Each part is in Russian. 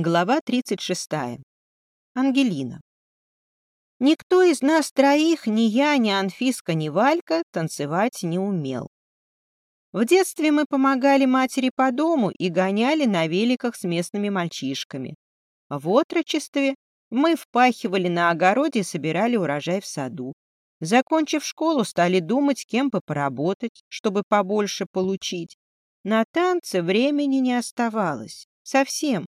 Глава 36. Ангелина. Никто из нас троих, ни я, ни Анфиска, ни Валька, танцевать не умел. В детстве мы помогали матери по дому и гоняли на великах с местными мальчишками. В отрочестве мы впахивали на огороде и собирали урожай в саду. Закончив школу, стали думать, кем бы поработать, чтобы побольше получить. На танцы времени не оставалось. Совсем.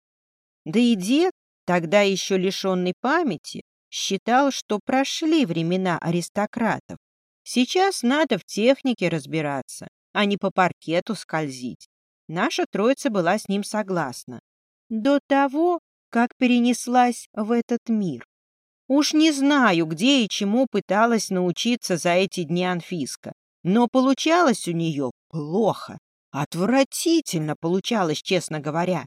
Да и дед, тогда еще лишенный памяти, считал, что прошли времена аристократов. Сейчас надо в технике разбираться, а не по паркету скользить. Наша троица была с ним согласна. До того, как перенеслась в этот мир. Уж не знаю, где и чему пыталась научиться за эти дни Анфиска, но получалось у нее плохо. Отвратительно получалось, честно говоря.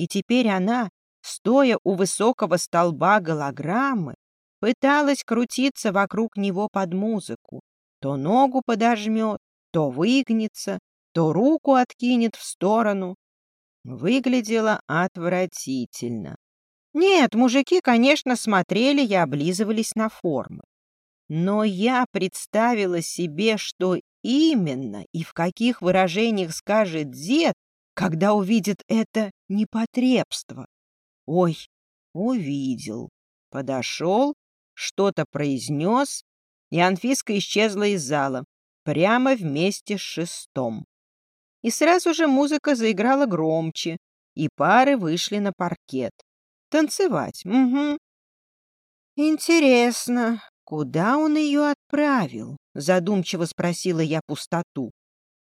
И теперь она, стоя у высокого столба голограммы, пыталась крутиться вокруг него под музыку. То ногу подожмет, то выгнется, то руку откинет в сторону. Выглядело отвратительно. Нет, мужики, конечно, смотрели и облизывались на формы. Но я представила себе, что именно и в каких выражениях скажет дед, когда увидит это непотребство. Ой, увидел. Подошел, что-то произнес, и Анфиска исчезла из зала, прямо вместе с шестом. И сразу же музыка заиграла громче, и пары вышли на паркет. Танцевать, угу. Интересно, куда он ее отправил? Задумчиво спросила я пустоту.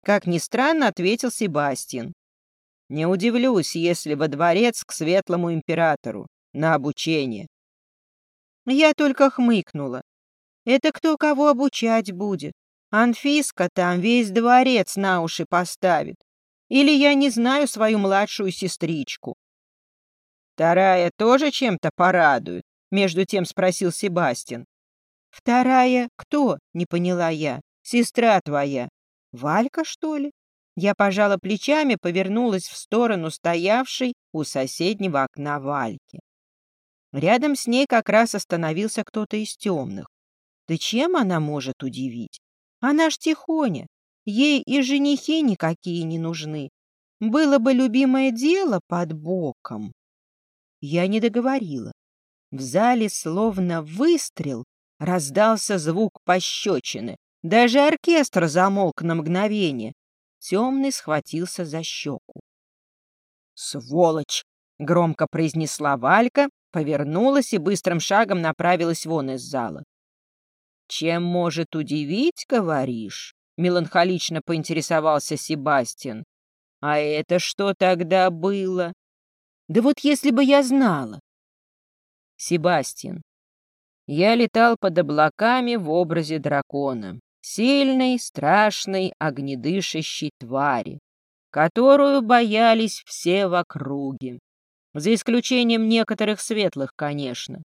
Как ни странно, ответил Себастьян. Не удивлюсь, если во дворец к светлому императору на обучение. Я только хмыкнула. Это кто кого обучать будет? Анфиска там весь дворец на уши поставит. Или я не знаю свою младшую сестричку. Вторая тоже чем-то порадует? Между тем спросил Себастьян. Вторая кто? Не поняла я. Сестра твоя. Валька, что ли? Я пожала плечами, повернулась в сторону стоявшей у соседнего окна Вальки. Рядом с ней как раз остановился кто-то из темных. Да чем она может удивить? Она ж тихоня. Ей и женихи никакие не нужны. Было бы любимое дело под боком. Я не договорила. В зале словно выстрел раздался звук пощечины. Даже оркестр замолк на мгновение, Темный схватился за щеку. «Сволочь!» — громко произнесла Валька, повернулась и быстрым шагом направилась вон из зала. «Чем может удивить, говоришь?» — меланхолично поинтересовался Себастьян. «А это что тогда было?» «Да вот если бы я знала!» Себастьян. Я летал под облаками в образе дракона сильной, страшной, огнедышащей твари, которую боялись все в округе, за исключением некоторых светлых, конечно.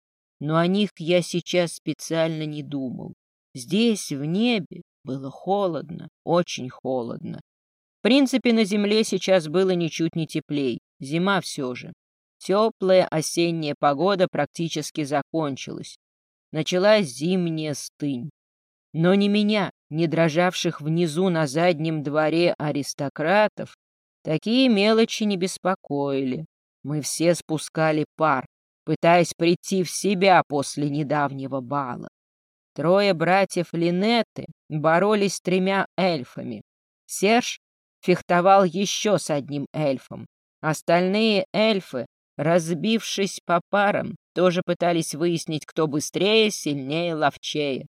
Но о них я сейчас специально не думал. Здесь, в небе, было холодно, очень холодно. В принципе, на земле сейчас было ничуть не теплей, зима все же. Теплая осенняя погода практически закончилась. Началась зимняя стынь. Но ни меня, ни дрожавших внизу на заднем дворе аристократов, такие мелочи не беспокоили. Мы все спускали пар, пытаясь прийти в себя после недавнего бала. Трое братьев Линетты боролись с тремя эльфами. Серж фехтовал еще с одним эльфом. Остальные эльфы, разбившись по парам, тоже пытались выяснить, кто быстрее, сильнее, ловчее.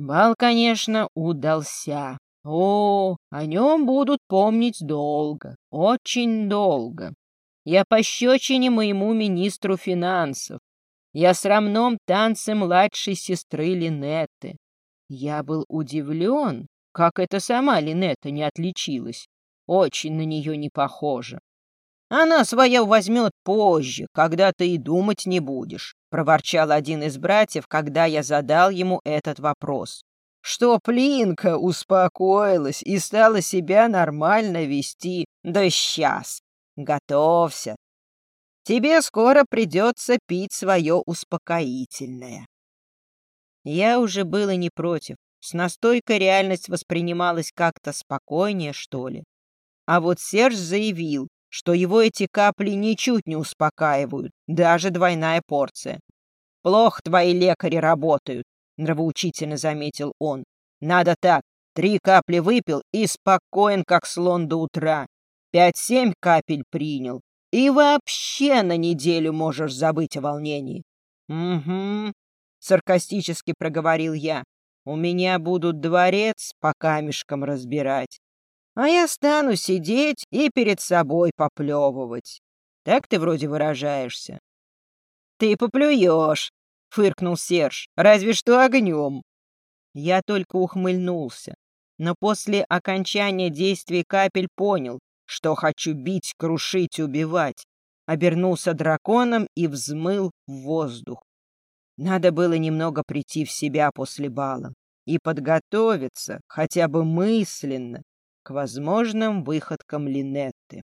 Бал, конечно, удался. О, о нем будут помнить долго, очень долго. Я пощечине моему министру финансов. Я срамном танце младшей сестры Линетты. Я был удивлен, как это сама Линетта не отличилась. Очень на нее не похоже. Она своя возьмет позже, когда ты и думать не будешь, — проворчал один из братьев, когда я задал ему этот вопрос. Что Плинка успокоилась и стала себя нормально вести. Да сейчас. Готовься. тебе скоро придется пить свое успокоительное. Я уже было не против. С настойкой реальность воспринималась как-то спокойнее, что ли. А вот Серж заявил, что его эти капли ничуть не успокаивают, даже двойная порция. «Плохо твои лекари работают», — нравоучительно заметил он. «Надо так, три капли выпил и спокоен, как слон до утра. Пять-семь капель принял, и вообще на неделю можешь забыть о волнении». «Угу», — саркастически проговорил я. «У меня будут дворец по камешкам разбирать, а я стану сидеть и перед собой поплевывать. Так ты вроде выражаешься». «Ты поплюешь», — фыркнул Серж, — «разве что огнем». Я только ухмыльнулся, но после окончания действий капель понял, что хочу бить, крушить, убивать. Обернулся драконом и взмыл в воздух. Надо было немного прийти в себя после бала и подготовиться, хотя бы мысленно, к возможным выходкам Линетты.